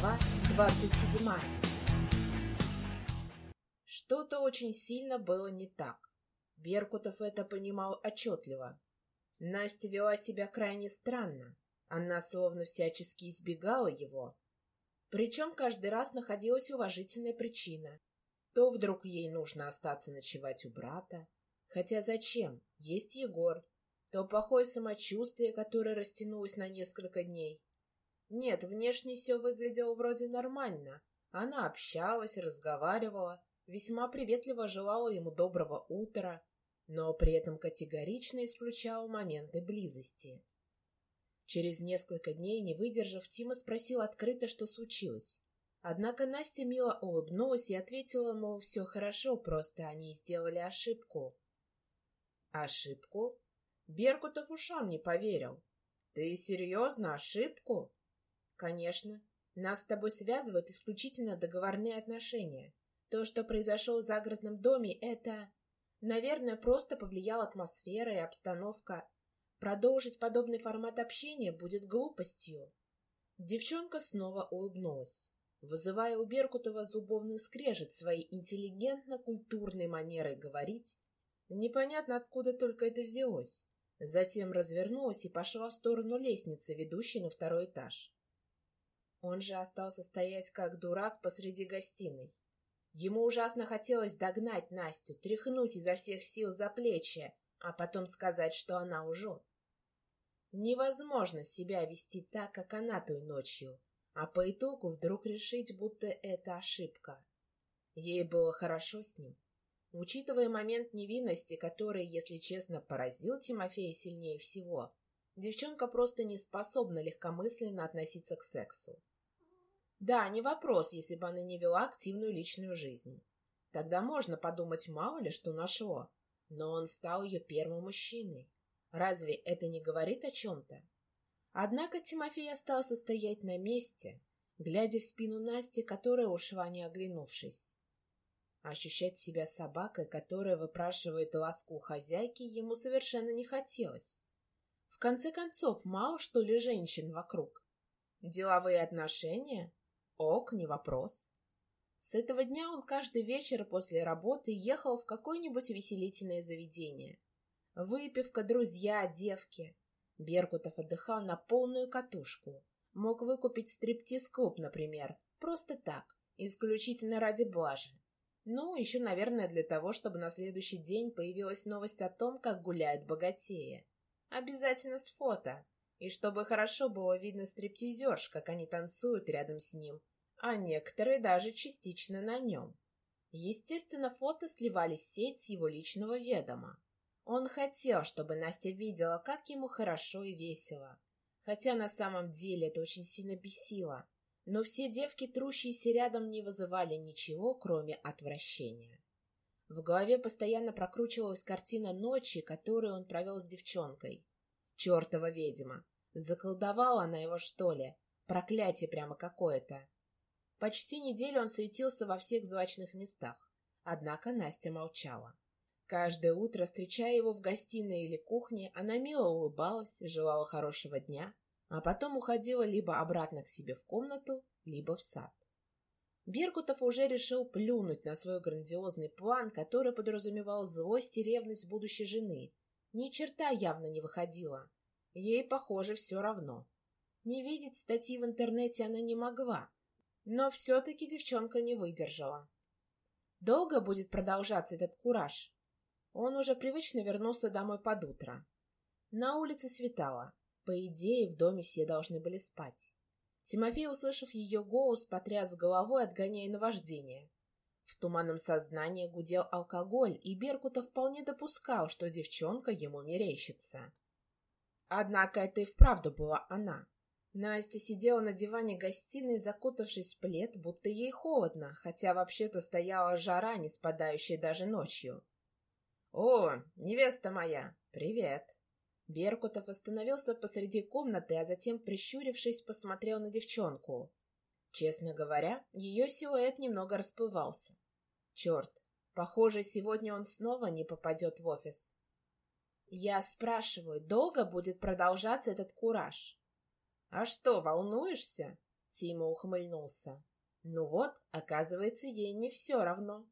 Глава 27 Что-то очень сильно было не так. Беркутов это понимал отчетливо. Настя вела себя крайне странно. Она словно всячески избегала его. Причем каждый раз находилась уважительная причина. То вдруг ей нужно остаться ночевать у брата. Хотя зачем? Есть Егор. То плохое самочувствие, которое растянулось на несколько дней. Нет, внешне все выглядело вроде нормально. Она общалась, разговаривала, весьма приветливо желала ему доброго утра, но при этом категорично исключала моменты близости. Через несколько дней, не выдержав, Тима спросил открыто, что случилось. Однако Настя мило улыбнулась и ответила, мол, все хорошо, просто они сделали ошибку. Ошибку? Беркутов ушам не поверил. Ты серьезно, ошибку? Конечно. Нас с тобой связывают исключительно договорные отношения. То, что произошло в загородном доме, это... Наверное, просто повлияла атмосфера и обстановка. Продолжить подобный формат общения будет глупостью. Девчонка снова улыбнулась, вызывая у Беркутова зубовный скрежет своей интеллигентно-культурной манерой говорить. Непонятно, откуда только это взялось. Затем развернулась и пошла в сторону лестницы, ведущей на второй этаж. Он же остался стоять как дурак посреди гостиной. Ему ужасно хотелось догнать Настю, тряхнуть изо всех сил за плечи, а потом сказать, что она лжет. Невозможно себя вести так, как она той ночью, а по итогу вдруг решить, будто это ошибка. Ей было хорошо с ним. Учитывая момент невинности, который, если честно, поразил Тимофея сильнее всего, девчонка просто не способна легкомысленно относиться к сексу. Да, не вопрос, если бы она не вела активную личную жизнь. Тогда можно подумать, мало ли что нашло. Но он стал ее первым мужчиной. Разве это не говорит о чем-то? Однако Тимофей остался стоять на месте, глядя в спину Насти, которая ушла, не оглянувшись. Ощущать себя собакой, которая выпрашивает ласку у хозяйки, ему совершенно не хотелось. В конце концов, мало что ли женщин вокруг. Деловые отношения? Ок, не вопрос. С этого дня он каждый вечер после работы ехал в какое-нибудь веселительное заведение. Выпивка, друзья, девки. Беркутов отдыхал на полную катушку. Мог выкупить стриптиз-клуб, например, просто так, исключительно ради блажи. Ну, еще, наверное, для того, чтобы на следующий день появилась новость о том, как гуляют богатеи. Обязательно с фото. И чтобы хорошо было видно стриптизерш, как они танцуют рядом с ним, а некоторые даже частично на нем. Естественно, фото сливались в сеть его личного ведома. Он хотел, чтобы Настя видела, как ему хорошо и весело. Хотя на самом деле это очень сильно бесило. Но все девки, трущиеся рядом, не вызывали ничего, кроме отвращения. В голове постоянно прокручивалась картина ночи, которую он провел с девчонкой. Чертова ведьма! Заколдовала она его, что ли? Проклятие прямо какое-то. Почти неделю он светился во всех злачных местах. Однако Настя молчала. Каждое утро, встречая его в гостиной или кухне, она мило улыбалась, желала хорошего дня, а потом уходила либо обратно к себе в комнату, либо в сад. Беркутов уже решил плюнуть на свой грандиозный план, который подразумевал злость и ревность будущей жены. Ни черта явно не выходила. Ей, похоже, все равно. Не видеть статьи в интернете она не могла, но все-таки девчонка не выдержала. Долго будет продолжаться этот кураж? Он уже привычно вернулся домой под утро. На улице светало. По идее, в доме все должны были спать. Тимофей, услышав ее голос, потряс головой, отгоняя наваждение. В туманном сознании гудел алкоголь, и Беркута вполне допускал, что девчонка ему мерещится. Однако это и вправду была она. Настя сидела на диване гостиной, закутавшись в плед, будто ей холодно, хотя вообще-то стояла жара, не спадающая даже ночью. «О, невеста моя, привет!» Беркутов остановился посреди комнаты, а затем, прищурившись, посмотрел на девчонку. Честно говоря, ее силуэт немного расплывался. Черт, похоже, сегодня он снова не попадет в офис. Я спрашиваю, долго будет продолжаться этот кураж? «А что, волнуешься?» Тима ухмыльнулся. Ну вот, оказывается, ей не все равно.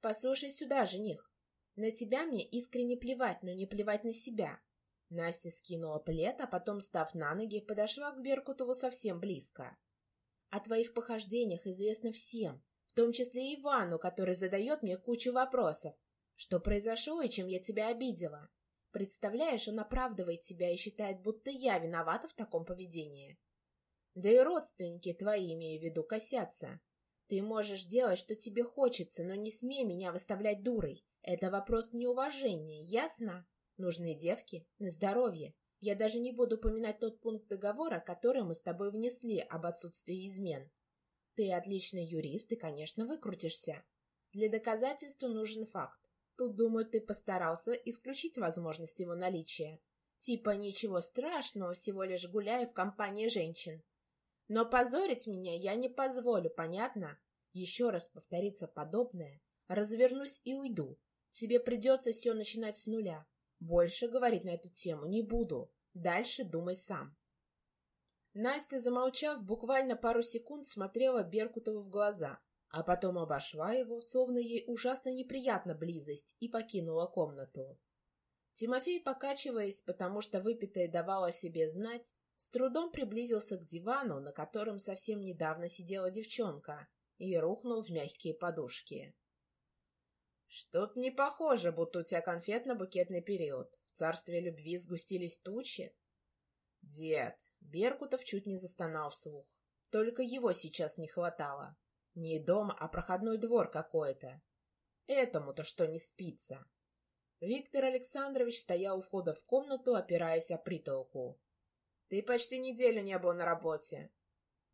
Послушай сюда, жених. На тебя мне искренне плевать, но не плевать на себя. Настя скинула плед, а потом, став на ноги, подошла к Беркутову совсем близко. О твоих похождениях известно всем, в том числе и Ивану, который задает мне кучу вопросов. Что произошло и чем я тебя обидела? Представляешь, он оправдывает тебя и считает, будто я виновата в таком поведении. Да и родственники твои, имею в виду, косятся. Ты можешь делать, что тебе хочется, но не смей меня выставлять дурой. Это вопрос неуважения, ясно? Нужны девки на здоровье. Я даже не буду упоминать тот пункт договора, который мы с тобой внесли об отсутствии измен. Ты отличный юрист и, конечно, выкрутишься. Для доказательства нужен факт. Тут, думаю, ты постарался исключить возможность его наличия. Типа ничего страшного, всего лишь гуляя в компании женщин. Но позорить меня я не позволю, понятно? Еще раз повторится подобное, развернусь и уйду. Тебе придется все начинать с нуля. Больше говорить на эту тему не буду. Дальше думай сам. Настя, замолчав, буквально пару секунд смотрела Беркутову в глаза, а потом обошла его, словно ей ужасно неприятна близость, и покинула комнату. Тимофей, покачиваясь, потому что выпитое давало себе знать, с трудом приблизился к дивану, на котором совсем недавно сидела девчонка, и рухнул в мягкие подушки. «Что-то не похоже, будто у тебя конфетно-букетный период. В царстве любви сгустились тучи?» «Дед!» — Беркутов чуть не застонал вслух. Только его сейчас не хватало. Не дом, а проходной двор какой-то. Этому-то что не спится. Виктор Александрович стоял у входа в комнату, опираясь о притолку. «Ты почти неделю не был на работе».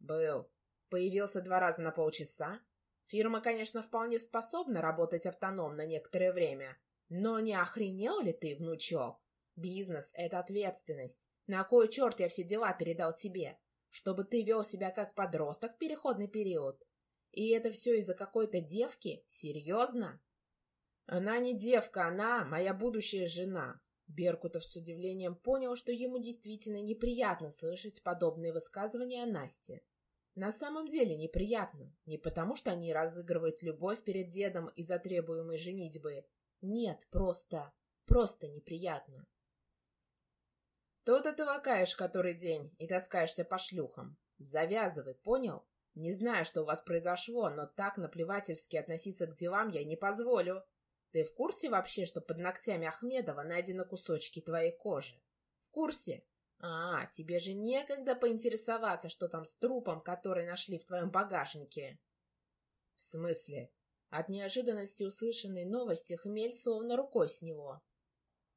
«Был. Появился два раза на полчаса. Фирма, конечно, вполне способна работать автономно некоторое время. Но не охренел ли ты, внучок? Бизнес — это ответственность. На кой черт я все дела передал тебе? Чтобы ты вел себя как подросток в переходный период. И это все из-за какой-то девки? Серьезно? Она не девка, она моя будущая жена. Беркутов с удивлением понял, что ему действительно неприятно слышать подобные высказывания о Насте. На самом деле неприятно. Не потому, что они разыгрывают любовь перед дедом из-за требуемой женитьбы. Нет, просто... просто неприятно. То-то ты лакаешь который день и таскаешься по шлюхам. Завязывай, понял? Не знаю, что у вас произошло, но так наплевательски относиться к делам я не позволю. Ты в курсе вообще, что под ногтями Ахмедова найдены кусочки твоей кожи? В курсе? А, тебе же некогда поинтересоваться, что там с трупом, который нашли в твоем багажнике. В смысле? От неожиданности услышанной новости хмель словно рукой с него.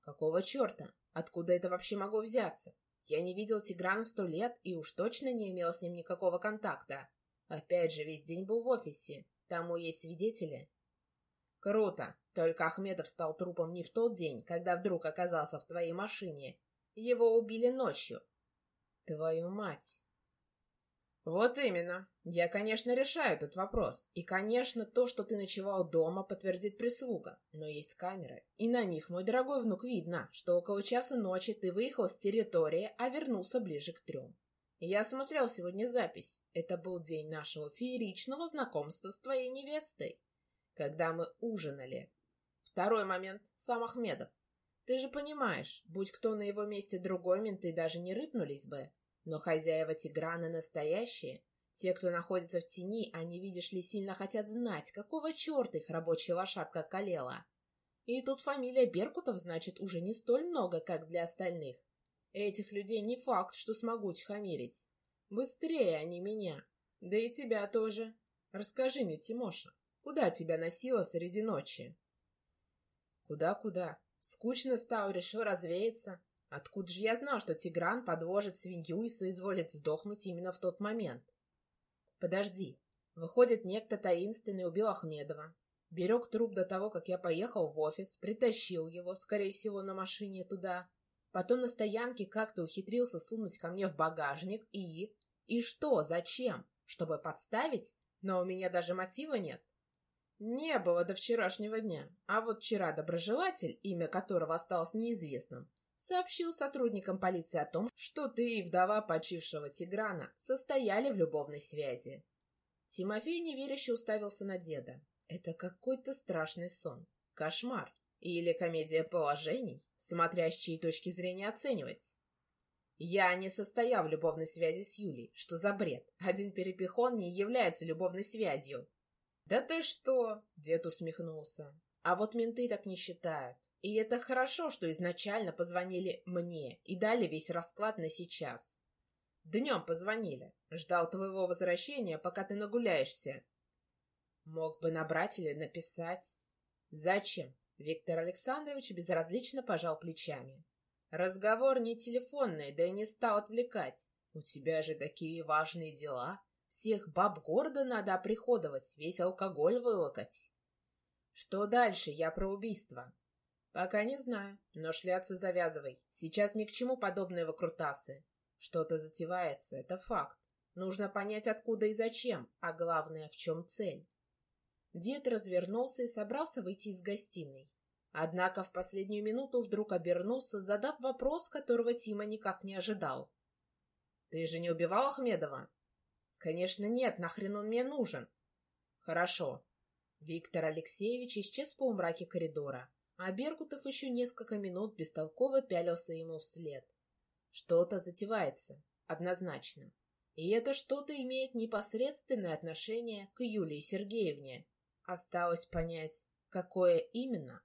Какого черта? Откуда это вообще могло взяться? Я не видел Тиграна сто лет и уж точно не имел с ним никакого контакта. Опять же, весь день был в офисе. Тому есть свидетели. Круто. Только Ахмедов стал трупом не в тот день, когда вдруг оказался в твоей машине. Его убили ночью. Твою мать. Вот именно. Я, конечно, решаю этот вопрос. И, конечно, то, что ты ночевал дома, подтвердит прислуга. Но есть камеры. И на них, мой дорогой внук, видно, что около часа ночи ты выехал с территории, а вернулся ближе к трем. Я смотрел сегодня запись. Это был день нашего фееричного знакомства с твоей невестой. Когда мы ужинали. Второй момент. Сам Ахмедов. Ты же понимаешь, будь кто на его месте другой, менты даже не рыпнулись бы. Но хозяева Тиграна настоящие. Те, кто находится в тени, они, видишь ли, сильно хотят знать, какого черта их рабочая лошадка колела. И тут фамилия Беркутов значит уже не столь много, как для остальных. Этих людей не факт, что смогу тихомирить. Быстрее они меня. Да и тебя тоже. Расскажи мне, Тимоша, куда тебя носило среди ночи? Куда-куда? Скучно стало, решил развеяться. Откуда же я знал, что Тигран подложит свинью и соизволит сдохнуть именно в тот момент? Подожди. Выходит, некто таинственный убил Ахмедова. Берег труп до того, как я поехал в офис, притащил его, скорее всего, на машине туда, Потом на стоянке как-то ухитрился сунуть ко мне в багажник и... И что? Зачем? Чтобы подставить? Но у меня даже мотива нет. Не было до вчерашнего дня. А вот вчера доброжелатель, имя которого осталось неизвестным, сообщил сотрудникам полиции о том, что ты и вдова почившего Тиграна состояли в любовной связи. Тимофей неверяще уставился на деда. Это какой-то страшный сон. Кошмар. Или комедия положений, смотря с чьей точки зрения оценивать. Я не состоял в любовной связи с Юлей. Что за бред? Один перепихон не является любовной связью. Да ты что? Дед усмехнулся. А вот менты так не считают. И это хорошо, что изначально позвонили мне и дали весь расклад на сейчас. Днем позвонили. Ждал твоего возвращения, пока ты нагуляешься. Мог бы набрать или написать. Зачем? Виктор Александрович безразлично пожал плечами. Разговор не телефонный, да и не стал отвлекать. У тебя же такие важные дела. Всех баб города надо оприходовать, весь алкоголь вылокать. Что дальше? Я про убийство. Пока не знаю, но шляться завязывай. Сейчас ни к чему подобные выкрутасы. Что-то затевается, это факт. Нужно понять, откуда и зачем, а главное, в чем цель. Дед развернулся и собрался выйти из гостиной. Однако в последнюю минуту вдруг обернулся, задав вопрос, которого Тима никак не ожидал. «Ты же не убивал Ахмедова?» «Конечно нет, нахрен он мне нужен?» «Хорошо». Виктор Алексеевич исчез по умраке коридора, а Беркутов еще несколько минут бестолково пялился ему вслед. Что-то затевается, однозначно. И это что-то имеет непосредственное отношение к Юлии Сергеевне. Осталось понять, какое именно